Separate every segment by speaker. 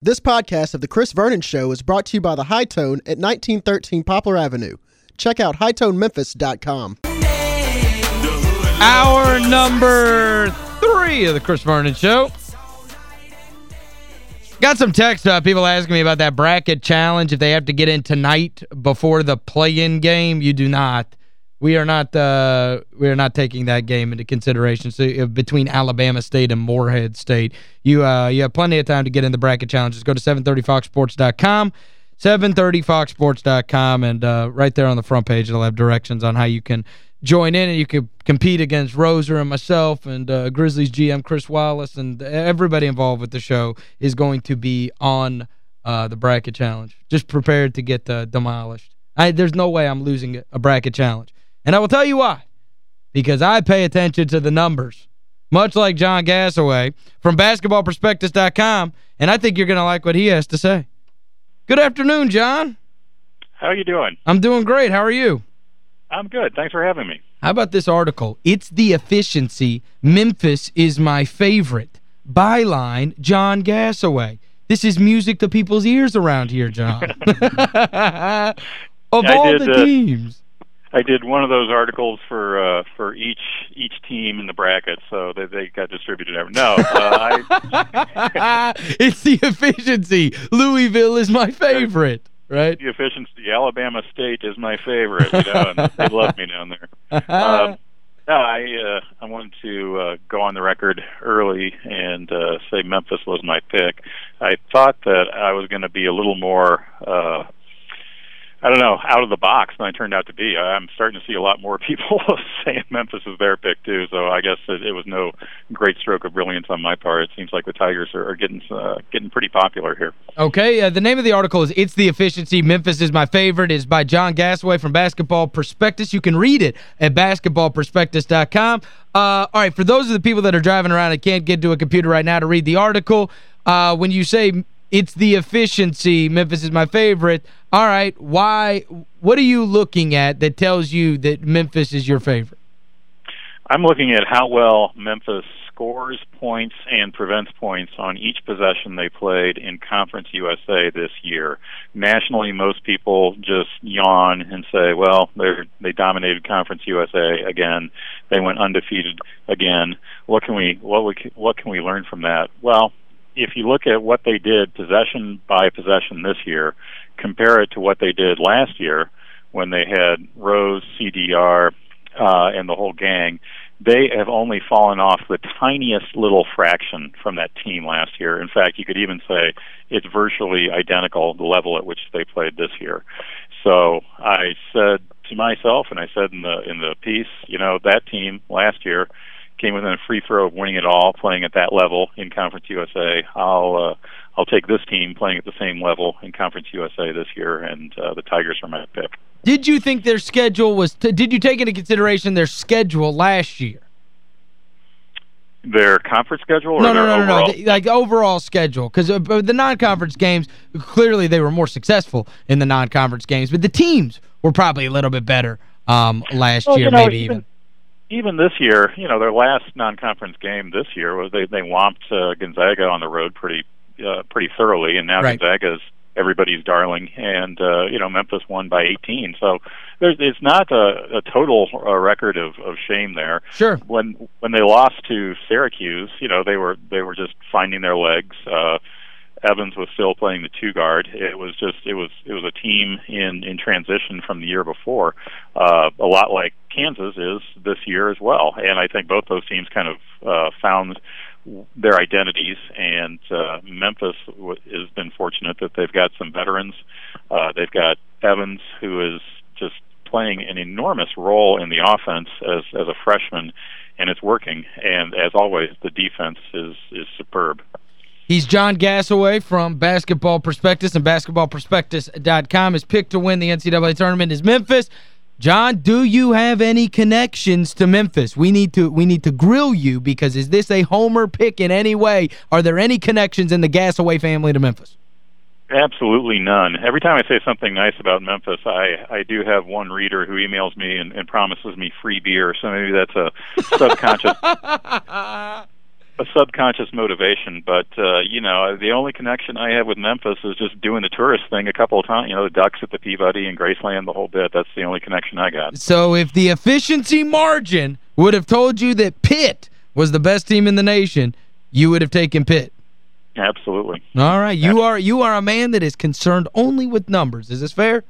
Speaker 1: This podcast of The Chris Vernon Show is brought to you by The Hi-Tone at 1913 Poplar Avenue. Check out hitonememphis.com.
Speaker 2: Hour number three of The Chris Vernon Show. Got some text uh, people asking me about that bracket challenge if they have to get in tonight before the play-in game. You do not. We are not uh, we are not taking that game into consideration. So between Alabama State and Morehead State, you uh, you have plenty of time to get in the bracket challenges. Go to 730foxsports.com, 730foxsports.com, and uh, right there on the front page it'll have directions on how you can join in and you can compete against Roser and myself and uh, Grizzlies GM Chris Wallace and everybody involved with the show is going to be on uh, the bracket challenge. Just prepared to get uh, demolished. I, there's no way I'm losing a bracket challenge. And I will tell you why. Because I pay attention to the numbers. Much like John Gasaway from basketballprospectus.com. And I think you're going to like what he has to say. Good afternoon, John.
Speaker 3: How are you doing?
Speaker 2: I'm doing great. How are you?
Speaker 3: I'm good. Thanks for having me.
Speaker 2: How about this article? It's the efficiency. Memphis is my favorite. Byline, John Gasaway. This is music to people's ears around here, John. of all did, the uh, teams.
Speaker 3: I did one of those articles for uh, for each each team in the bracket, so they they got distributed. Every, no, uh, I,
Speaker 2: it's the efficiency. Louisville is my favorite, right?
Speaker 3: The efficiency. Alabama State is my favorite. You know, they love me down there. Um, no, I uh, I wanted to uh, go on the record early and uh, say Memphis was my pick. I thought that I was going to be a little more. Uh, I don't know, out of the box than I turned out to be. I'm starting to see a lot more people saying Memphis is their pick too. So I guess it, it was no great stroke of brilliance on my part. It seems like the Tigers are, are getting uh, getting pretty popular here.
Speaker 2: Okay, uh, the name of the article is It's the Efficiency. Memphis is my favorite. is by John Gasaway from Basketball Prospectus. You can read it at basketballprospectus.com. Uh, all right, for those of the people that are driving around and can't get to a computer right now to read the article, uh, when you say it's the efficiency. Memphis is my favorite. All right, why what are you looking at that tells you that Memphis is your favorite?
Speaker 3: I'm looking at how well Memphis scores points and prevents points on each possession they played in Conference USA this year. Nationally, most people just yawn and say, "Well, they they dominated Conference USA again. They went undefeated again. What can we what we what can we learn from that?" Well, if you look at what they did possession by possession this year, compare it to what they did last year when they had Rose, CDR, uh, and the whole gang, they have only fallen off the tiniest little fraction from that team last year. In fact, you could even say it's virtually identical the level at which they played this year. So I said to myself, and I said in the in the piece, you know, that team last year came within a free throw of winning it all, playing at that level in Conference USA. I'll uh, I'll take this team playing at the same level in Conference USA this year, and uh, the Tigers are my pick.
Speaker 2: Did you think their schedule was? did you take into consideration their schedule last year?
Speaker 3: Their conference schedule
Speaker 2: no,
Speaker 3: no,
Speaker 2: no,
Speaker 3: no,
Speaker 2: no, like overall schedule. Because uh, the non-conference games, clearly they were more successful in the non-conference games, but the teams were probably a little bit better um, last
Speaker 3: well,
Speaker 2: year,
Speaker 3: you know,
Speaker 2: maybe
Speaker 3: even.
Speaker 2: Even
Speaker 3: this year, you know, their last non-conference game this year was they they whomped uh, Gonzaga on the road pretty uh, pretty thoroughly, and now right. Gonzaga's everybody's darling, and uh, you know Memphis won by 18. So there's it's not a, a total uh, record of, of shame there.
Speaker 2: Sure.
Speaker 3: When when they lost to Syracuse, you know they were they were just finding their legs. Uh, Evans was still playing the two guard. It was just it was it was a team in in transition from the year before, uh, a lot like Kansas is this year as well. And I think both those teams kind of uh, found their identities. And uh, Memphis w- has been fortunate that they've got some veterans. Uh, they've got Evans, who is just playing an enormous role in the offense as as a freshman, and it's working. And as always, the defense is is superb.
Speaker 2: He's John Gasaway from Basketball Prospectus and basketballprospectus.com. His pick to win the NCAA tournament is Memphis. John, do you have any connections to Memphis? We need to we need to grill you because is this a homer pick in any way? Are there any connections in the Gasaway family to Memphis?
Speaker 3: Absolutely none. Every time I say something nice about Memphis, I I do have one reader who emails me and, and promises me free beer. So maybe that's a subconscious a subconscious motivation, but uh, you know, the only connection I have with Memphis is just doing the tourist thing a couple of times. You know, the Ducks at the Peabody and Graceland, the whole bit. That's the only connection I got.
Speaker 2: So if the efficiency margin would have told you that Pitt was the best team in the nation, you would have taken Pitt.
Speaker 3: Absolutely.
Speaker 2: All right, you are you are a man that is concerned only with numbers. Is this fair?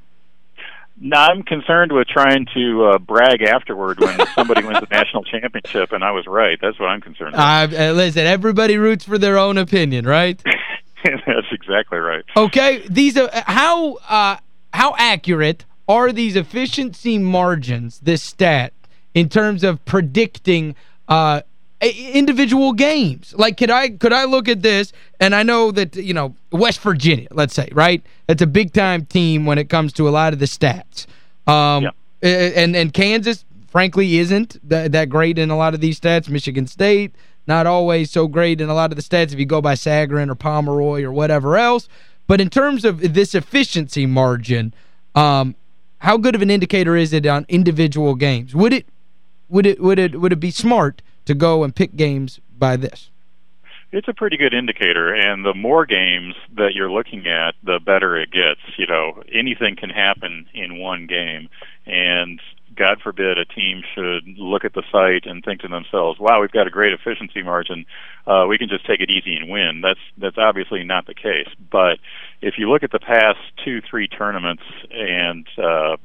Speaker 3: No, I'm concerned with trying to uh, brag afterward when somebody wins the national championship and I was right. That's what I'm concerned with.
Speaker 2: Uh, listen, everybody roots for their own opinion, right?
Speaker 3: That's exactly right.
Speaker 2: Okay, these are how uh, how accurate are these efficiency margins, this stat, in terms of predicting uh, individual games. Like could I could I look at this and I know that you know West Virginia, let's say, right? That's a big time team when it comes to a lot of the stats. Um yeah. and and Kansas frankly isn't that, that great in a lot of these stats. Michigan State not always so great in a lot of the stats if you go by Sagarin or Pomeroy or whatever else. But in terms of this efficiency margin, um how good of an indicator is it on individual games? Would it would it would it would it be smart to go and pick games by this?
Speaker 3: It's a pretty good indicator, and the more games that you're looking at, the better it gets. You know, anything can happen in one game, and God forbid a team should look at the site and think to themselves, "Wow, we've got a great efficiency margin. Uh, we can just take it easy and win." That's that's obviously not the case. But if you look at the past two, three tournaments and uh,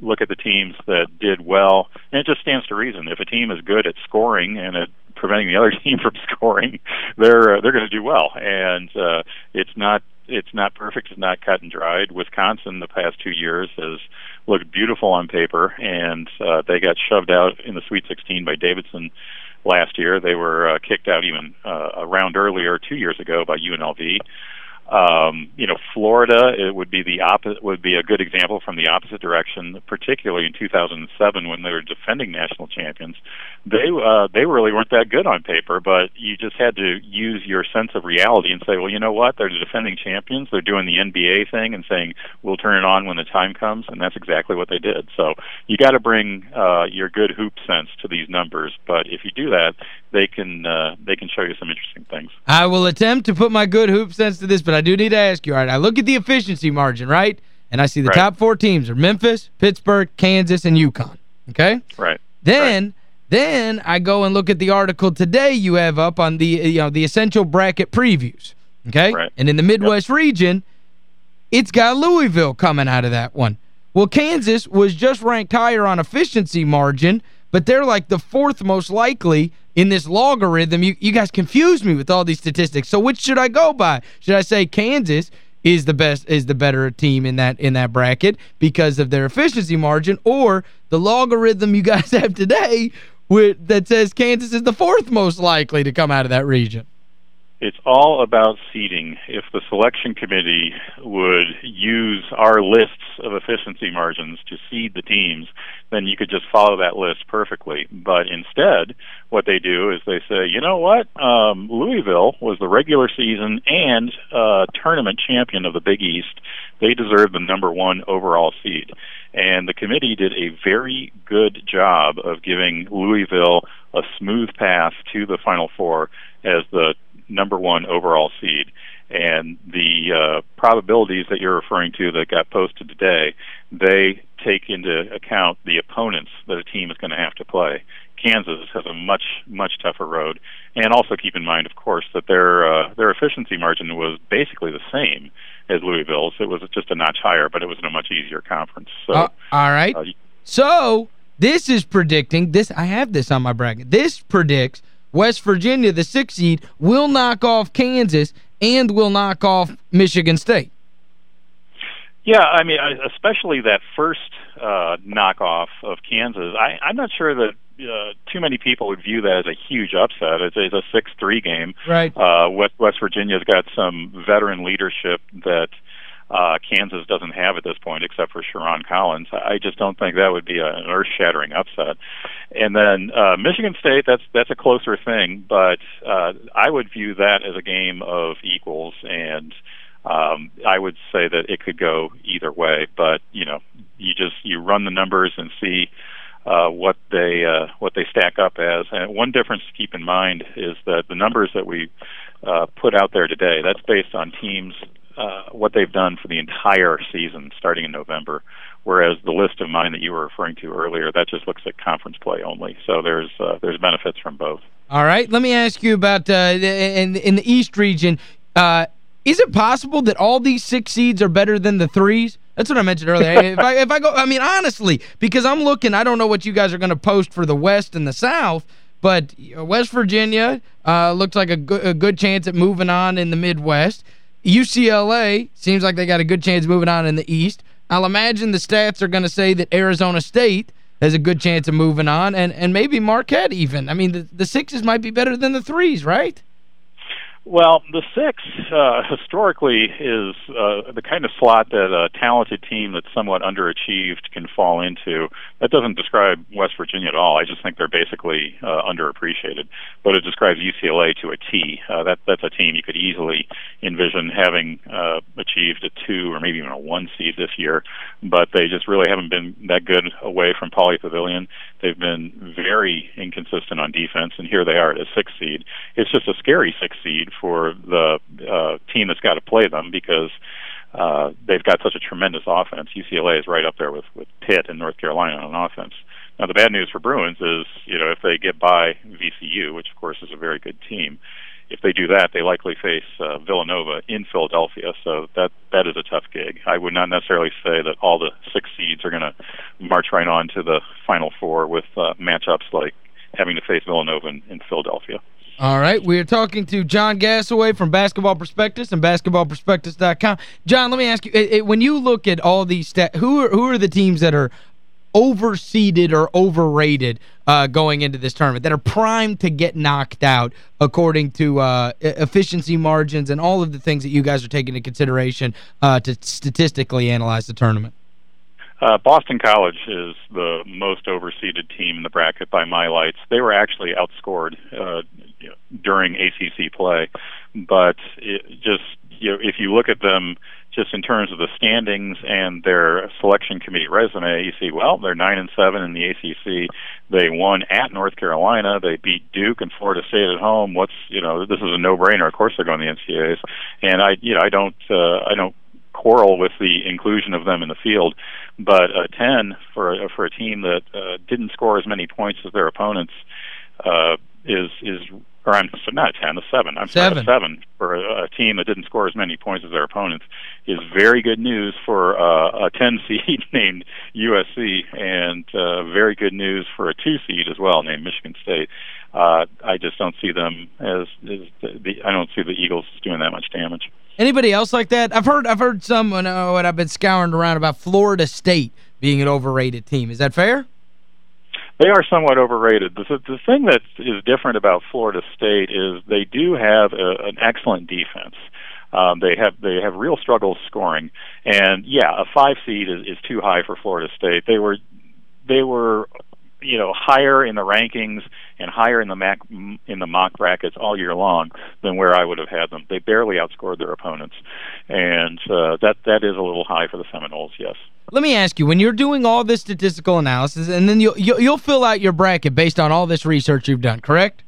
Speaker 3: look at the teams that did well, and it just stands to reason. If a team is good at scoring and at preventing the other team from scoring, they're uh, they're going to do well. And uh, it's not it's not perfect. It's not cut and dried. Wisconsin the past two years has looked beautiful on paper, and uh, they got shoved out in the Sweet 16 by Davidson last year. They were uh, kicked out even uh, a round earlier two years ago by UNLV. Um, you know, Florida it would be the opposite would be a good example from the opposite direction, particularly in 2007 when they were defending national champions. They uh, they really weren't that good on paper, but you just had to use your sense of reality and say, well, you know what? They're the defending champions. They're doing the NBA thing and saying we'll turn it on when the time comes, and that's exactly what they did. So you got to bring uh, your good hoop sense to these numbers, but if you do that, they can uh, they can show you some interesting things.
Speaker 2: I will attempt to put my good hoop sense to this, but I do need to ask you, all right, I look at the efficiency margin, right? And I see the right. top four teams are Memphis, Pittsburgh, Kansas, and UConn. Okay?
Speaker 3: Right.
Speaker 2: Then
Speaker 3: right.
Speaker 2: then I go and look at the article today you have up on the you know the essential bracket previews. Okay?
Speaker 3: Right.
Speaker 2: And in the Midwest yep. region, it's got Louisville coming out of that one. Well, Kansas was just ranked higher on efficiency margin, but they're like the fourth most likely in this logarithm. You, you guys confuse me with all these statistics. So which should I go by? Should I say Kansas is the best is the better team in that in that bracket because of their efficiency margin or the logarithm you guys have today with, that says Kansas is the fourth most likely to come out of that region?
Speaker 3: It's all about seeding. If the selection committee would use our lists of efficiency margins to seed the teams, then you could just follow that list perfectly. But instead, what they do is they say, you know what? Um, Louisville was the regular season and uh, tournament champion of the Big East. They deserve the number one overall seed. And the committee did a very good job of giving Louisville a smooth path to the Final Four as the number one overall seed. And the uh, probabilities that you're referring to that got posted today, they take into account the opponents that a team is going to have to play. Kansas has a much much tougher road, and also keep in mind, of course, that their uh, their efficiency margin was basically the same as Louisville's. It was just a notch higher, but it was in a much easier conference. So,
Speaker 2: uh, all right. Uh, so this is predicting this. I have this on my bracket. This predicts West Virginia, the sixth seed, will knock off Kansas and will knock off Michigan State.
Speaker 3: Yeah, I mean, especially that first uh, knockoff of Kansas. I, I'm not sure that uh, too many people would view that as a huge upset. It's, it's a six-three game.
Speaker 2: Right.
Speaker 3: Uh, West West Virginia's got some veteran leadership that uh, Kansas doesn't have at this point, except for Sherron Collins. I just don't think that would be a, an earth-shattering upset. And then uh, Michigan State, that's that's a closer thing, but uh, I would view that as a game of equals, and um, I would say that it could go either way. But you know, you just you run the numbers and see uh, what they uh, what they stack up as. And one difference to keep in mind is that the numbers that we uh, put out there today that's based on teams uh, what they've done for the entire season starting in November. Whereas the list of mine that you were referring to earlier, that just looks at conference play only. So there's uh, there's benefits from both.
Speaker 2: All right. Let me ask you about uh, in, in the East region. Uh, is it possible that all these six seeds are better than the threes? That's what I mentioned earlier. if I if I go I mean honestly, because I'm looking I don't know what you guys are going to post for the West and the South, but West Virginia uh, looks like a good, a good chance at moving on in the Midwest. UCLA seems like they got a good chance moving on in the East. I'll imagine the stats are going to say that Arizona State has a good chance of moving on, and, and maybe Marquette even. I mean, the, the sixes might be better than the threes, right?
Speaker 3: Well, the six uh, historically is uh, the kind of slot that a talented team that's somewhat underachieved can fall into. That doesn't describe West Virginia at all. I just think they're basically uh, underappreciated. But it describes UCLA to a T. Uh, that that's a team you could easily envision having uh, achieved a two or maybe even a one seed this year. But they just really haven't been that good away from Pauley Pavilion. They've been very inconsistent on defense, and here they are at a six seed. It's just a scary six seed for the uh, team that's got to play them because uh, they've got such a tremendous offense. UCLA is right up there with with Pitt and North Carolina on offense. Now the bad news for Bruins is, you know, if they get by VCU, which of course is a very good team, if they do that, they likely face uh, Villanova in Philadelphia. So that that is a tough gig. I would not necessarily say that all the six seeds are going to march right on to the Final Four with uh, matchups like having to face Villanova in, in Philadelphia.
Speaker 2: All right, we are talking to John Gasaway from Basketball Prospectus and basketballprospectus.com. John, let me ask you, it, it, when you look at all these stats, who are, who are the teams that are overseeded or overrated uh, going into this tournament, that are primed to get knocked out according to uh, efficiency margins and all of the things that you guys are taking into consideration uh, to statistically analyze the tournament?
Speaker 3: Uh, Boston College is the most overseeded team in the bracket by my lights. They were actually outscored uh, during ACC play, but it just you know, if you look at them just in terms of the standings and their selection committee resume, you see, well, they're nine and seven in the ACC. They won at North Carolina. They beat Duke and Florida State at home. What's you know, this is a no-brainer. Of course, they're going to the NCAA's, and I you know, I don't uh, I don't quarrel with the inclusion of them in the field, but a 10 for a, for a team that uh, didn't score as many points as their opponents uh, is is or I'm so not 10, a 7. I'm
Speaker 2: seven.
Speaker 3: sorry, 7 for a, a team that didn't score as many points as their opponents is very good news for uh, a 10 seed named USC and uh, very good news for a 2 seed as well named Michigan State. Uh, I just don't see them as, as the, the I don't see the Eagles doing that much damage.
Speaker 2: Anybody else like that? I've heard I've heard someone when, uh, when I've been scouring around about Florida State being an overrated team. Is that fair?
Speaker 3: They are somewhat overrated. The, the thing that is different about Florida State is they do have a, an excellent defense. Um, they have they have real struggles scoring, and yeah, a five seed is, is too high for Florida State. They were they were you know higher in the rankings and higher in the mac in the mock brackets all year long than where I would have had them. They barely outscored their opponents, and uh, that that is a little high for the Seminoles. Yes.
Speaker 2: Let me ask you, when you're doing all this statistical analysis, and then you'll, you'll, you'll fill out your bracket based on all this research you've done, correct?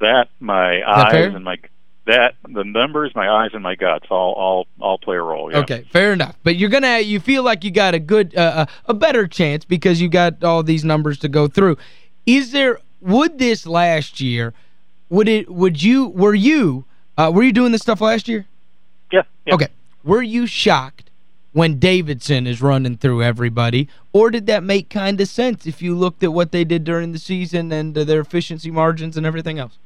Speaker 3: That, my eyes fair? and my that the numbers, my eyes and my guts all all all play a role. Yeah.
Speaker 2: Okay, fair enough. But you're gonna you feel like you got a good uh, uh, a better chance because you got all these numbers to go through. Is there would this last year would it would you were you uh, were you doing this stuff last year?
Speaker 3: Yeah, yeah.
Speaker 2: Okay. Were you shocked when Davidson is running through everybody or did that make kind of sense if you looked at what they did during the season and uh, their efficiency margins and everything else?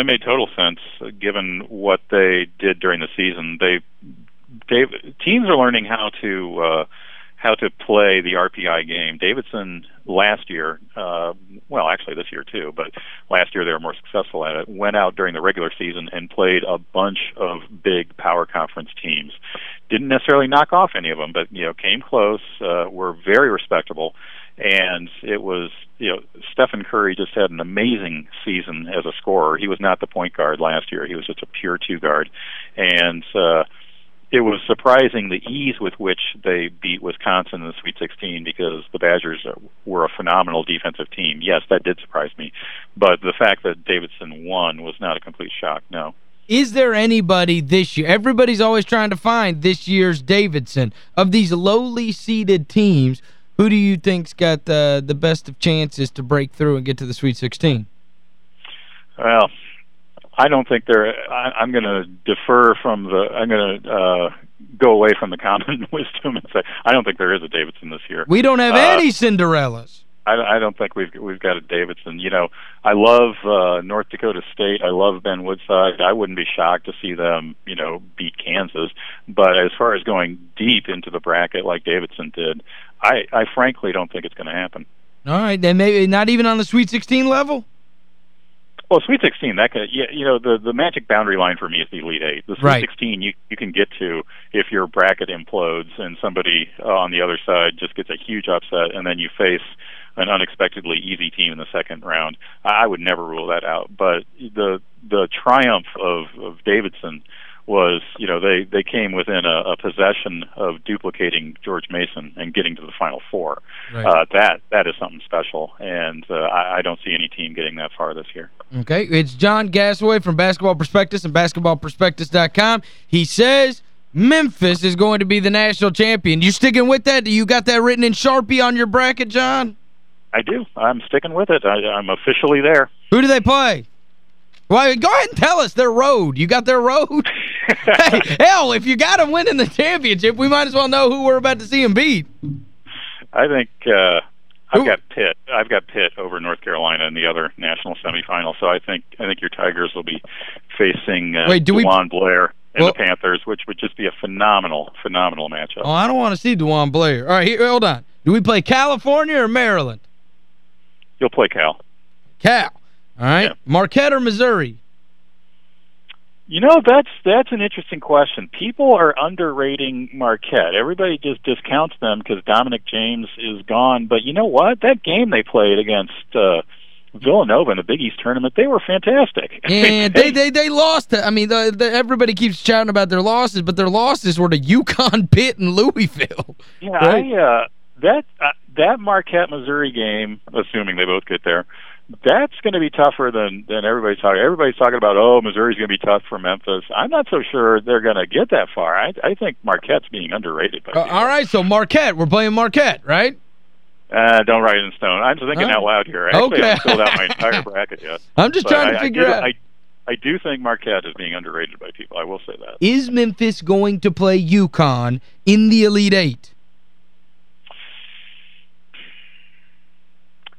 Speaker 3: It made total sense uh, given what they did during the season. They, they teams are learning how to uh, how to play the RPI game. Davidson last year, uh, well, actually this year too, but last year they were more successful at it. Went out during the regular season and played a bunch of big power conference teams. Didn't necessarily knock off any of them, but you know came close. Uh, were very respectable and it was you know Stephen Curry just had an amazing season as a scorer. He was not the point guard last year; he was just a pure two guard, and uh, it was surprising the ease with which they beat Wisconsin in the Sweet 16 because the Badgers were a phenomenal defensive team. Yes, that did surprise me, but the fact that Davidson won was not a complete shock. No.
Speaker 2: Is there anybody this year? Everybody's always trying to find this year's Davidson. Of these lowly seeded teams, who do you think's got the the best of chances to break through and get to the Sweet 16?
Speaker 3: Well, I don't think they're. I, I'm going to defer from the. I'm going to uh, go away from the common wisdom and say I don't think there is a Davidson this year.
Speaker 2: We don't have uh, any Cinderellas.
Speaker 3: I, I don't think we've we've got a Davidson. You know, I love uh, North Dakota State. I love Ben Woodside. I wouldn't be shocked to see them, you know, beat Kansas. But as far as going deep into the bracket like Davidson did, I I frankly don't think it's going to happen.
Speaker 2: All right, then maybe not even on the Sweet 16 level.
Speaker 3: Well, Sweet 16, that could, yeah, you know, the the magic boundary line for me is the Elite Eight. The Sweet
Speaker 2: right.
Speaker 3: 16, you you can get to if your bracket implodes and somebody uh, on the other side just gets a huge upset, and then you face an unexpectedly easy team in the second round. I would never rule that out. But the the triumph of of Davidson was, you know, they they came within a, a possession of duplicating George Mason and getting to the Final Four.
Speaker 2: Right.
Speaker 3: Uh, that that is something special, and uh, I, I don't see any team getting that far this year.
Speaker 2: Okay, it's John Gasaway from Basketball Prospectus and BasketballProspectus.com. He says Memphis is going to be the national champion. You sticking with that? Do you got that written in Sharpie on your bracket, John?
Speaker 3: I do. I'm sticking with it. I, I'm officially there.
Speaker 2: Who do they play? Well, go ahead and tell us their road. You got their road? hey, hell, if you got them winning the championship, we might as well know who we're about to see them beat.
Speaker 3: I think uh, I've got Pitt. I've got Pitt over North Carolina in the other national semifinal. So I think I think your Tigers will be facing uh,
Speaker 2: Wait, do
Speaker 3: DeJuan
Speaker 2: we...
Speaker 3: Blair and
Speaker 2: well,
Speaker 3: the Panthers, which would just be a phenomenal, phenomenal matchup.
Speaker 2: Oh, I don't want to see DeJuan Blair. All right, here, hold on. Do we play California or Maryland?
Speaker 3: You'll play Cal.
Speaker 2: Cal. All right. Yeah. Marquette or Missouri?
Speaker 3: You know, that's that's an interesting question. People are underrating Marquette. Everybody just discounts them because Dominic James is gone. But you know what? That game they played against uh, Villanova in the Big East tournament, they were fantastic.
Speaker 2: And they they they lost. I mean, the, the, everybody keeps shouting about their losses, but their losses were to UConn, Pitt, and Louisville.
Speaker 3: Yeah, right? I uh, that uh, that Marquette Missouri game, assuming they both get there, that's going to be tougher than than everybody's talking. Everybody's talking about oh Missouri's going to be tough for Memphis. I'm not so sure they're going to get that far. I I think Marquette's being underrated. By
Speaker 2: uh, all right, so Marquette, we're playing Marquette, right?
Speaker 3: Uh, don't write it in stone. I'm just thinking out loud here. Actually,
Speaker 2: okay.
Speaker 3: I haven't filled out my entire bracket yet.
Speaker 2: I'm just
Speaker 3: but
Speaker 2: trying to
Speaker 3: I,
Speaker 2: figure
Speaker 3: I
Speaker 2: out.
Speaker 3: I, I do think Marquette is being underrated by people. I will say that.
Speaker 2: Is Memphis going to play UConn in the Elite Eight?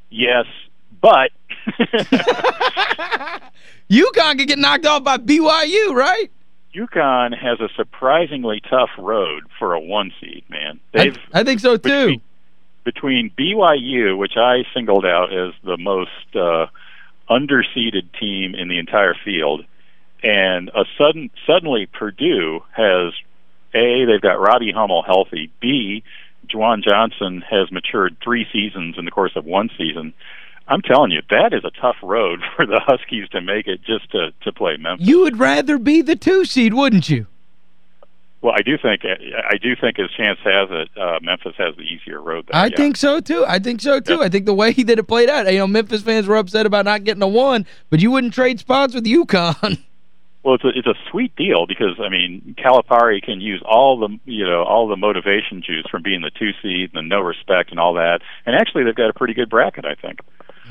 Speaker 3: Yes, but
Speaker 2: UConn could get knocked off by BYU, right?
Speaker 3: UConn has a surprisingly tough road for a one seed, man. They've
Speaker 2: I, I think so too.
Speaker 3: Between, between, BYU, which I singled out as the most uh underseeded team in the entire field, and a sudden suddenly Purdue has A, they've got Robbie Hummel healthy, B, JaJuan Johnson has matured three seasons in the course of one season. I'm telling you, that is a tough road for the Huskies to make it just to to play Memphis.
Speaker 2: You would rather be the two seed, wouldn't you?
Speaker 3: Well, I do think I do think as chance has it, uh, Memphis has the easier road. There,
Speaker 2: I
Speaker 3: yeah.
Speaker 2: think so too. I think so too. I think the way that it played out, you know, Memphis fans were upset about not getting a one, but you wouldn't trade spots with UConn.
Speaker 3: Well, it's a it's a sweet deal because I mean Calipari can use all the you know all the motivation juice from being the two seed and the no respect and all that, and actually they've got a pretty good bracket, I think.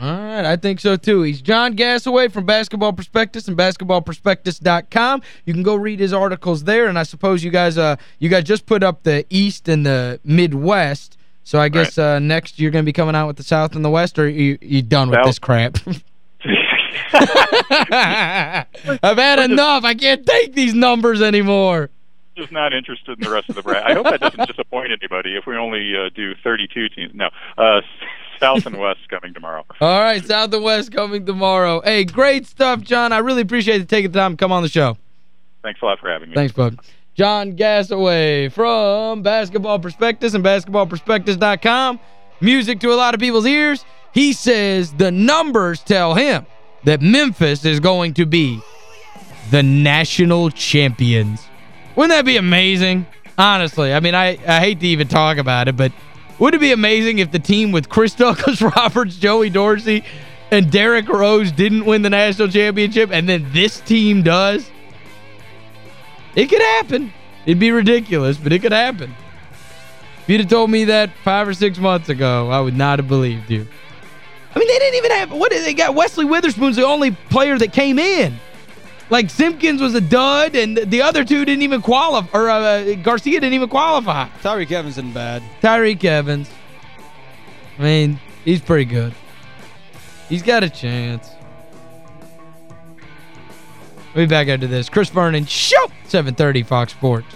Speaker 2: All right, I think so too. He's John Gasaway from Basketball Prospectus and basketballprospectus.com. You can go read his articles there, and I suppose you guys uh you guys just put up the East and the Midwest. So I guess right. uh, next you're going to be coming out with the South and the West, or you you done with this crap? I've had enough. I can't take these numbers anymore.
Speaker 3: Just not interested in the rest of the bracket. I hope that doesn't disappoint anybody if we only uh, do 32 teams. No, uh, South and West coming tomorrow.
Speaker 2: All right, South and West coming tomorrow. Hey, great stuff, John. I really appreciate you taking the time to come on the show.
Speaker 3: Thanks a lot for having me.
Speaker 2: Thanks, bud. John Gasaway from Basketball Prospectus and basketballprospectus.com. Music to a lot of people's ears. He says the numbers tell him that Memphis is going to be the national champions. Wouldn't that be amazing? Honestly, I mean, I, I hate to even talk about it, but would it be amazing if the team with Chris Douglas Roberts, Joey Dorsey, and Derrick Rose didn't win the national championship, and then this team does? It could happen. It'd be ridiculous, but it could happen. If you'd have told me that five or six months ago, I would not have believed you. I mean, they didn't even have... What did they got? Wesley Witherspoon's the only player that came in. Like, Simpkins was a dud, and the other two didn't even qualify. Or uh, Garcia didn't even qualify.
Speaker 4: Tyreke Evans isn't bad.
Speaker 2: Tyreke Evans. I mean, he's pretty good. He's got a chance. We'll be back after this. Chris Vernon, show 730 Fox Sports.